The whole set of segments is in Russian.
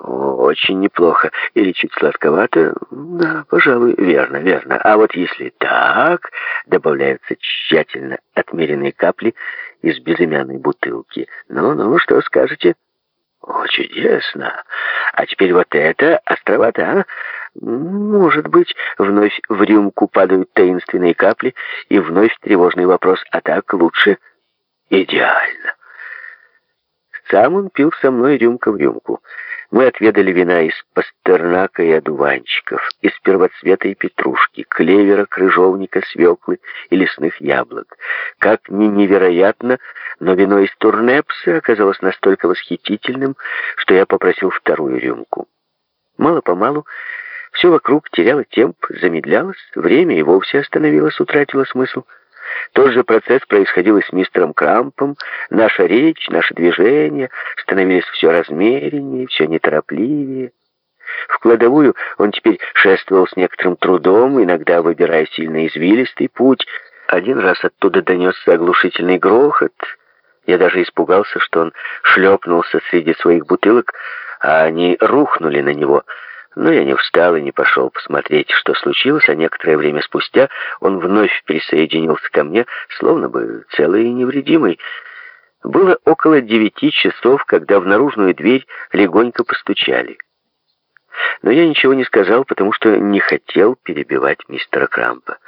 Очень неплохо. Или чуть сладковато? Да, пожалуй, верно, верно. А вот если так, добавляются тщательно отмеренные капли из безымянной бутылки. Ну-ну, что скажете? О, чудесно. А теперь вот это островато, а? Может быть, вновь в рюмку падают таинственные капли, и вновь тревожный вопрос, а так лучше? Идеально. Сам он пил со мной рюмка в рюмку. Мы отведали вина из пастернака и одуванчиков, из первоцвета и петрушки, клевера, крыжовника, свеклы и лесных яблок. Как ни невероятно, но вино из турнепса оказалось настолько восхитительным, что я попросил вторую рюмку. Мало-помалу все вокруг теряло темп, замедлялось, время и вовсе остановилось, утратило смысл — тот же процесс происходил и с мистером Крампом. Наша речь, наши движения становились все размереннее, все неторопливее. В кладовую он теперь шествовал с некоторым трудом, иногда выбирая сильно извилистый путь. Один раз оттуда донесся оглушительный грохот. Я даже испугался, что он шлепнулся среди своих бутылок, а они рухнули на него — но я не встал и не пошел посмотреть, что случилось, а некоторое время спустя он вновь присоединился ко мне, словно бы целый и невредимый. Было около девяти часов, когда в наружную дверь легонько постучали. Но я ничего не сказал, потому что не хотел перебивать мистера Крампа.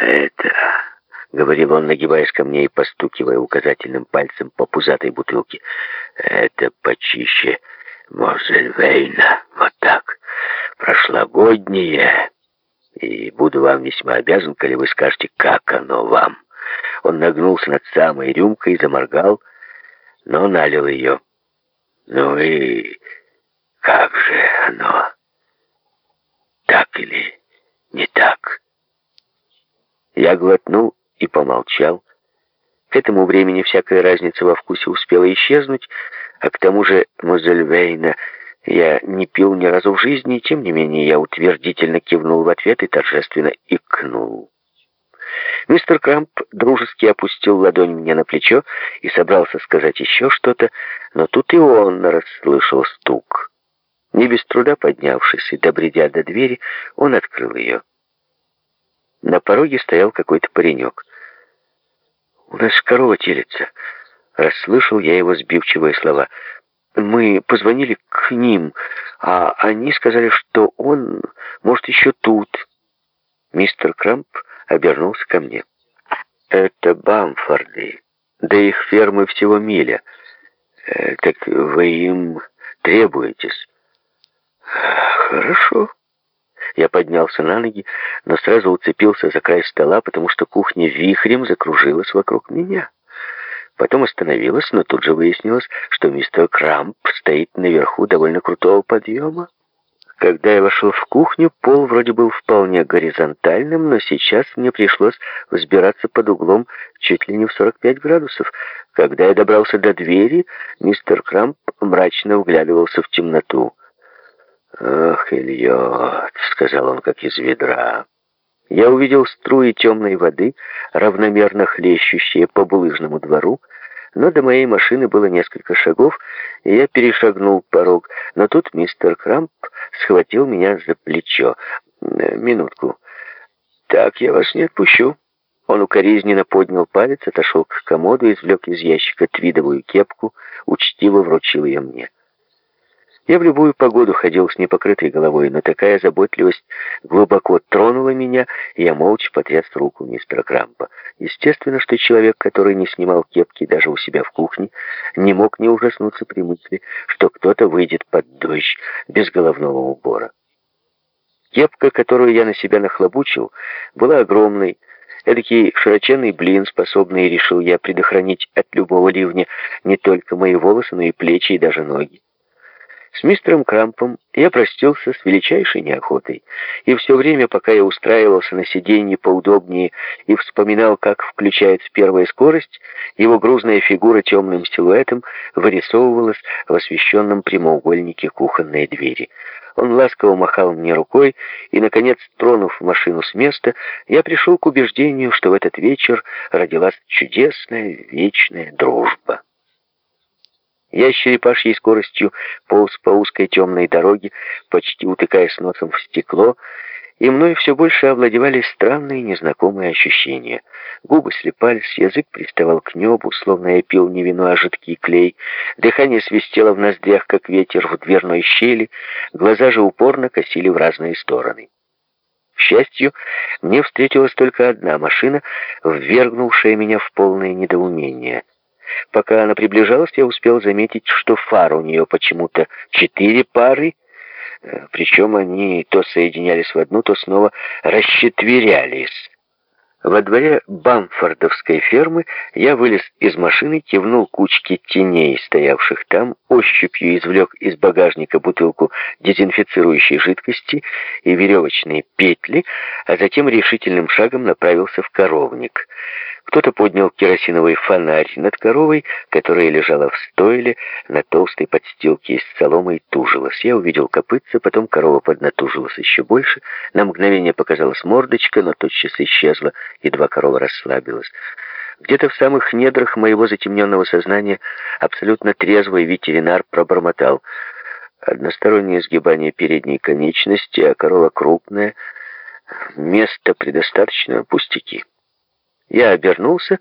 «Это...» — говорил он, нагибаясь ко мне и постукивая указательным пальцем по пузатой бутылке. «Это почище Мозельвейна, вот так, прошлогоднее. И буду вам весьма обязан, коли вы скажете, как оно вам. Он нагнулся над самой рюмкой заморгал, но налил ее. Ну и как же оно? Так или не так? Я глотнул и помолчал. К этому времени всякая разница во вкусе успела исчезнуть, а к тому же Мозельвейна я не пил ни разу в жизни, тем не менее я утвердительно кивнул в ответ и торжественно икнул. Мистер Крамп дружески опустил ладонь мне на плечо и собрался сказать еще что-то, но тут и он расслышал стук. Не без труда поднявшись и добредя до двери, он открыл ее. На пороге стоял какой-то паренек. «У нас корова телится», Расслышал я его сбивчивые слова. Мы позвонили к ним, а они сказали, что он, может, еще тут. Мистер Крамп обернулся ко мне. Это Бамфорды. До их фермы всего миля. Э, так вы им требуетесь? Хорошо. Я поднялся на ноги, но сразу уцепился за край стола, потому что кухня вихрем закружилась вокруг меня. Потом остановилась, но тут же выяснилось, что мистер Крамп стоит наверху довольно крутого подъема. Когда я вошел в кухню, пол вроде был вполне горизонтальным, но сейчас мне пришлось взбираться под углом чуть ли не в 45 градусов. Когда я добрался до двери, мистер Крамп мрачно вглядывался в темноту. «Ах, Ильот!» — сказал он, как из ведра. Я увидел струи темной воды, равномерно хлещущие по булыжному двору, но до моей машины было несколько шагов, и я перешагнул порог. Но тут мистер Крамп схватил меня за плечо. «Э, «Минутку. Так я вас не отпущу». Он укоризненно поднял палец, отошел к комоду, извлек из ящика твидовую кепку, учтиво вручил ее мне. Я в любую погоду ходил с непокрытой головой, но такая заботливость глубоко тронула меня, и я молча потряс руку мистера Крампа. Естественно, что человек, который не снимал кепки даже у себя в кухне, не мог не ужаснуться при мысли, что кто-то выйдет под дождь без головного убора. Кепка, которую я на себя нахлобучил, была огромной, Эдакий широченный блин, способный, решил я, предохранить от любого ливня не только мои волосы, но и плечи и даже ноги. С мистером Крампом я простился с величайшей неохотой, и все время, пока я устраивался на сиденье поудобнее и вспоминал, как включается первая скорость, его грузная фигура темным силуэтом вырисовывалась в освещенном прямоугольнике кухонной двери. Он ласково махал мне рукой, и, наконец, тронув машину с места, я пришел к убеждению, что в этот вечер родилась чудесная вечная дружба. Я с черепашьей скоростью полз по узкой темной дороге, почти утыкаясь носом в стекло, и мной все больше овладевали странные незнакомые ощущения. Губы слепались, язык приставал к небу, словно я пил не вино, а жидкий клей. Дыхание свистело в ноздрях, как ветер в дверной щели, глаза же упорно косили в разные стороны. К счастью, мне встретилась только одна машина, ввергнувшая меня в полное недоумение. Пока она приближалась, я успел заметить, что фар у нее почему-то четыре пары, Э, Причем они то соединялись в одну, то снова расчетверялись. Во дворе Бамфордовской фермы я вылез из машины, кивнул кучке теней, стоявших там, ощупью извлек из багажника бутылку дезинфицирующей жидкости и веревочные петли, а затем решительным шагом направился в коровник. Кто-то поднял керосиновый фонарь над коровой, которая лежала в стойле на толстой подстилке из соломы и тужилась. Я увидел копытца, потом корова поднатужилась еще больше. На мгновение показалась мордочка, но тотчас исчезла, едва корова расслабилась. Где-то в самых недрах моего затемненного сознания абсолютно трезвый ветеринар пробормотал. Одностороннее сгибание передней конечности, а корова крупная. Места предостаточно, пустяки. Я обернулся